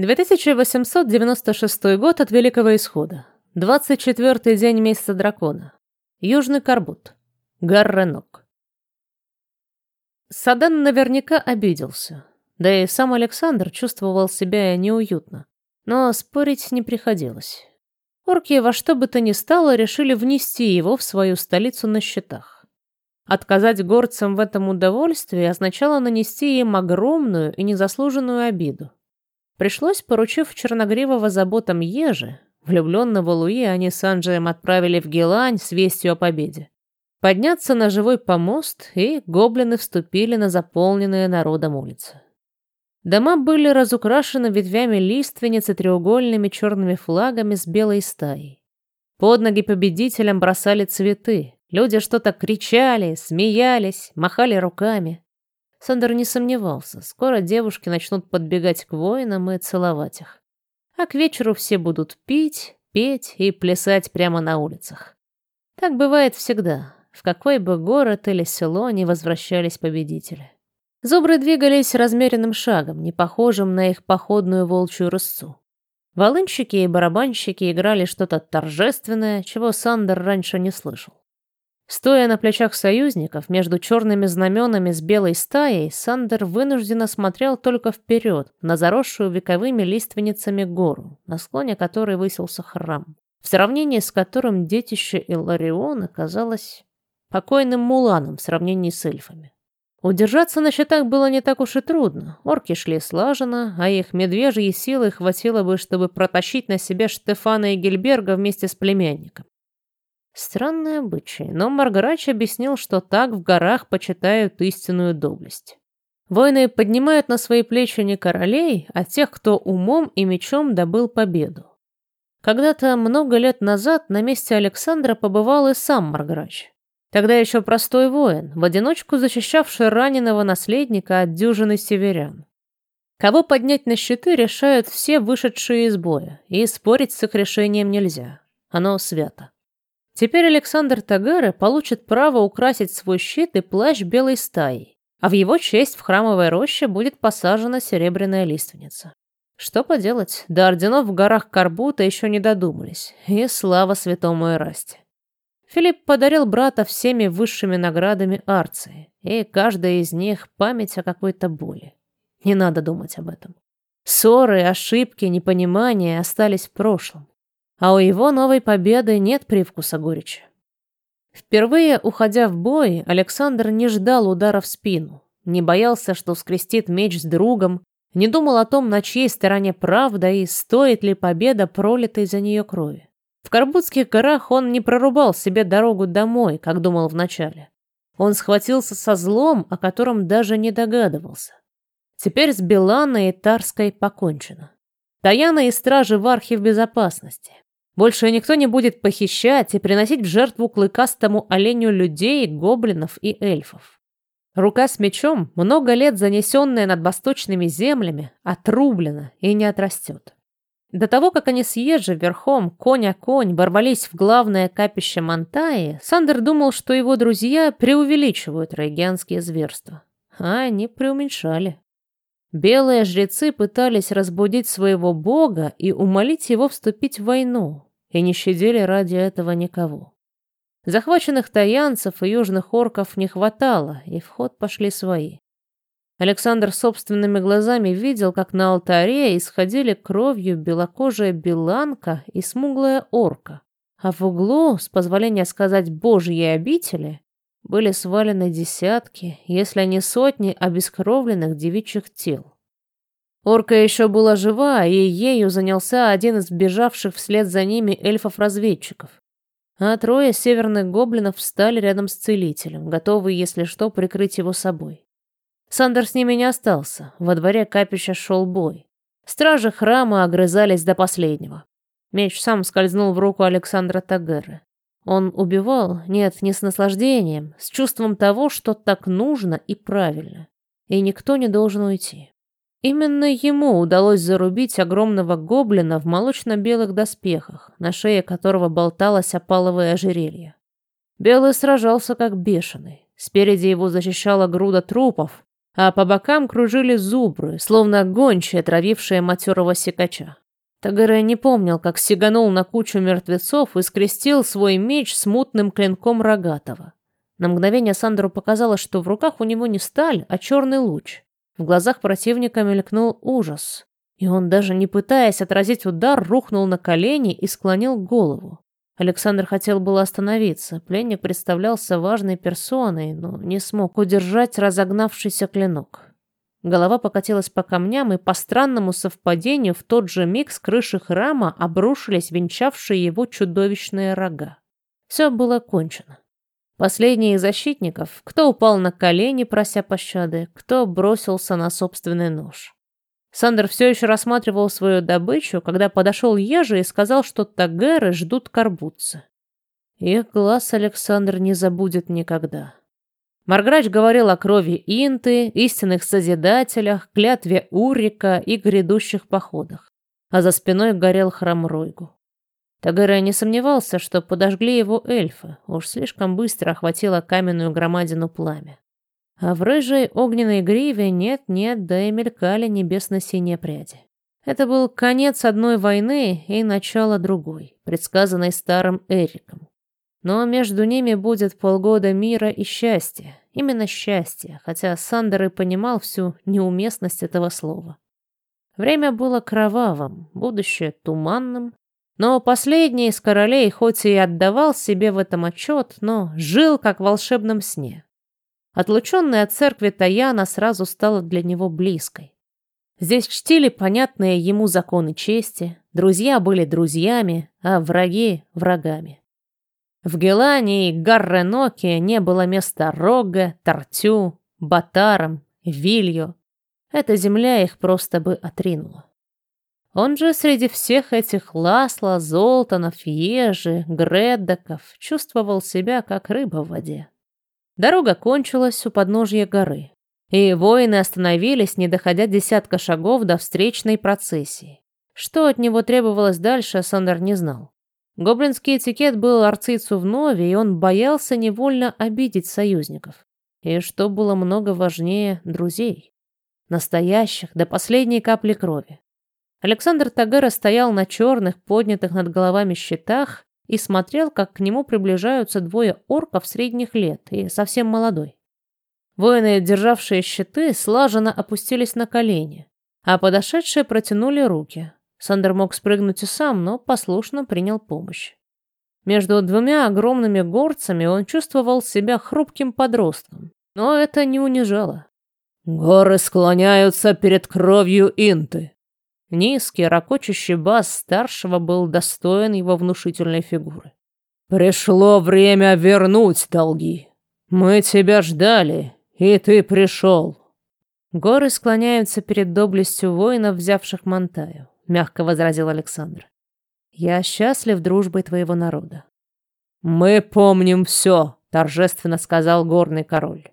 2896 год от Великого Исхода. 24-й день месяца дракона. Южный Карбут. Гарренок. Садан наверняка обиделся. Да и сам Александр чувствовал себя неуютно. Но спорить не приходилось. Орки во что бы то ни стало решили внести его в свою столицу на счетах. Отказать горцам в этом удовольствии означало нанести им огромную и незаслуженную обиду. Пришлось, поручив Черногривого заботам Ежи, влюбленного Луи они с Анджием отправили в Гелань с вестью о победе. Подняться на живой помост, и гоблины вступили на заполненные народом улицы. Дома были разукрашены ветвями лиственниц и треугольными черными флагами с белой стаей. Под ноги победителям бросали цветы. Люди что-то кричали, смеялись, махали руками. Сандер не сомневался, скоро девушки начнут подбегать к воинам и целовать их. А к вечеру все будут пить, петь и плясать прямо на улицах. Так бывает всегда, в какой бы город или село ни возвращались победители. Зубры двигались размеренным шагом, не похожим на их походную волчью рысцу. Волынщики и барабанщики играли что-то торжественное, чего Сандер раньше не слышал. Стоя на плечах союзников между черными знаменами с белой стаей, Сандер вынужденно смотрел только вперед, на заросшую вековыми лиственницами гору, на склоне которой высился храм, в сравнении с которым детище Иллариона казалось покойным муланом в сравнении с эльфами. Удержаться на счетах было не так уж и трудно. Орки шли слаженно, а их медвежьи силы хватило бы, чтобы протащить на себе Штефана и Гильберга вместе с племянником. Странный обычай, но Маргарач объяснил, что так в горах почитают истинную доблесть. Воины поднимают на свои плечи не королей, а тех, кто умом и мечом добыл победу. Когда-то много лет назад на месте Александра побывал и сам Маргарач. Тогда еще простой воин, в одиночку защищавший раненого наследника от дюжины северян. Кого поднять на щиты, решают все вышедшие из боя, и спорить с их решением нельзя. Оно свято. Теперь Александр Тагары получит право украсить свой щит и плащ белой стаей, а в его честь в храмовой роще будет посажена серебряная лиственница. Что поделать, до орденов в горах Карбута еще не додумались, и слава святому Эрасте. Филипп подарил брата всеми высшими наградами Арции, и каждая из них память о какой-то боли. Не надо думать об этом. Ссоры, ошибки, непонимания остались в прошлом а у его новой победы нет привкуса горечи. Впервые, уходя в бой, Александр не ждал удара в спину, не боялся, что скрестит меч с другом, не думал о том, на чьей стороне правда и стоит ли победа пролитой за нее крови. В Карбутских горах он не прорубал себе дорогу домой, как думал вначале. Он схватился со злом, о котором даже не догадывался. Теперь с Беланой и Тарской покончено. Таяна и стражи в архе в безопасности. Больше никто не будет похищать и приносить в жертву клыкастому оленю людей, гоблинов и эльфов. Рука с мечом, много лет занесенная над восточными землями, отрублена и не отрастет. До того, как они с Ежи верхом, конь-конь, ворвались в главное капище Монтаи, Сандер думал, что его друзья преувеличивают райгианские зверства. А они преуменьшали. Белые жрецы пытались разбудить своего бога и умолить его вступить в войну, и не щадили ради этого никого. Захваченных таянцев и южных орков не хватало, и в ход пошли свои. Александр собственными глазами видел, как на алтаре исходили кровью белокожая беланка и смуглая орка, а в углу, с позволения сказать божьи обители, были свалены десятки, если не сотни обескровленных девичьих тел. Орка еще была жива, и ею занялся один из бежавших вслед за ними эльфов-разведчиков. А трое северных гоблинов встали рядом с целителем, готовые, если что, прикрыть его собой. Сандер с ними не остался. Во дворе капища шел бой. Стражи храма огрызались до последнего. Меч сам скользнул в руку Александра Тагеры. Он убивал, нет, не с наслаждением, с чувством того, что так нужно и правильно. И никто не должен уйти. Именно ему удалось зарубить огромного гоблина в молочно-белых доспехах, на шее которого болталось опаловое ожерелье. Белый сражался как бешеный. Спереди его защищала груда трупов, а по бокам кружили зубры, словно гончие, травившие матерого сикача. Тагаре не помнил, как сиганул на кучу мертвецов и скрестил свой меч с мутным клинком рогатого. На мгновение Сандеру показалось, что в руках у него не сталь, а черный луч. В глазах противника мелькнул ужас, и он, даже не пытаясь отразить удар, рухнул на колени и склонил голову. Александр хотел было остановиться. Пленник представлялся важной персоной, но не смог удержать разогнавшийся клинок. Голова покатилась по камням, и по странному совпадению в тот же миг с крыши храма обрушились венчавшие его чудовищные рога. Все было кончено. Последний из защитников, кто упал на колени, прося пощады, кто бросился на собственный нож. Сандер все еще рассматривал свою добычу, когда подошел Ежи и сказал, что тагеры ждут карбутцы. Их глаз Александр не забудет никогда. Марграч говорил о крови Инты, истинных созидателях, клятве Урика и грядущих походах. А за спиной горел храм Ройгу. Тагера не сомневался, что подожгли его эльфы, уж слишком быстро охватило каменную громадину пламя. А в рыжей огненной гриве нет-нет, да и мелькали небесно-синие пряди. Это был конец одной войны и начало другой, предсказанной старым Эриком. Но между ними будет полгода мира и счастья. Именно счастье, хотя Сандер и понимал всю неуместность этого слова. Время было кровавым, будущее туманным, но последний из королей хоть и отдавал себе в этом отчет, но жил как в волшебном сне. Отлученная от церкви Таяна сразу стала для него близкой. Здесь чтили понятные ему законы чести, друзья были друзьями, а враги — врагами. В Гелане и Гарреноке не было места Рога, Тартю, Батарам, Вилью. Эта земля их просто бы отринула. Он же среди всех этих Ласла, Золтанов, Ежи, Греддоков чувствовал себя как рыба в воде. Дорога кончилась у подножья горы, и воины остановились, не доходя десятка шагов до встречной процессии. Что от него требовалось дальше, Сандер не знал. Гоблинский этикет был арцицу вновь, и он боялся невольно обидеть союзников. И что было много важнее, друзей. Настоящих, до последней капли крови. Александр Тагера стоял на черных, поднятых над головами щитах и смотрел, как к нему приближаются двое орков средних лет и совсем молодой. Воины, державшие щиты, слаженно опустились на колени, а подошедшие протянули руки, Сандер мог спрыгнуть и сам, но послушно принял помощь. Между двумя огромными горцами он чувствовал себя хрупким подростком, но это не унижало. «Горы склоняются перед кровью Инты». Низкий, ракочущий бас старшего был достоин его внушительной фигуры. «Пришло время вернуть долги. Мы тебя ждали, и ты пришел». Горы склоняются перед доблестью воинов, взявших Монтаю мягко возразил Александр. Я счастлив дружбой твоего народа. Мы помним все, торжественно сказал горный король.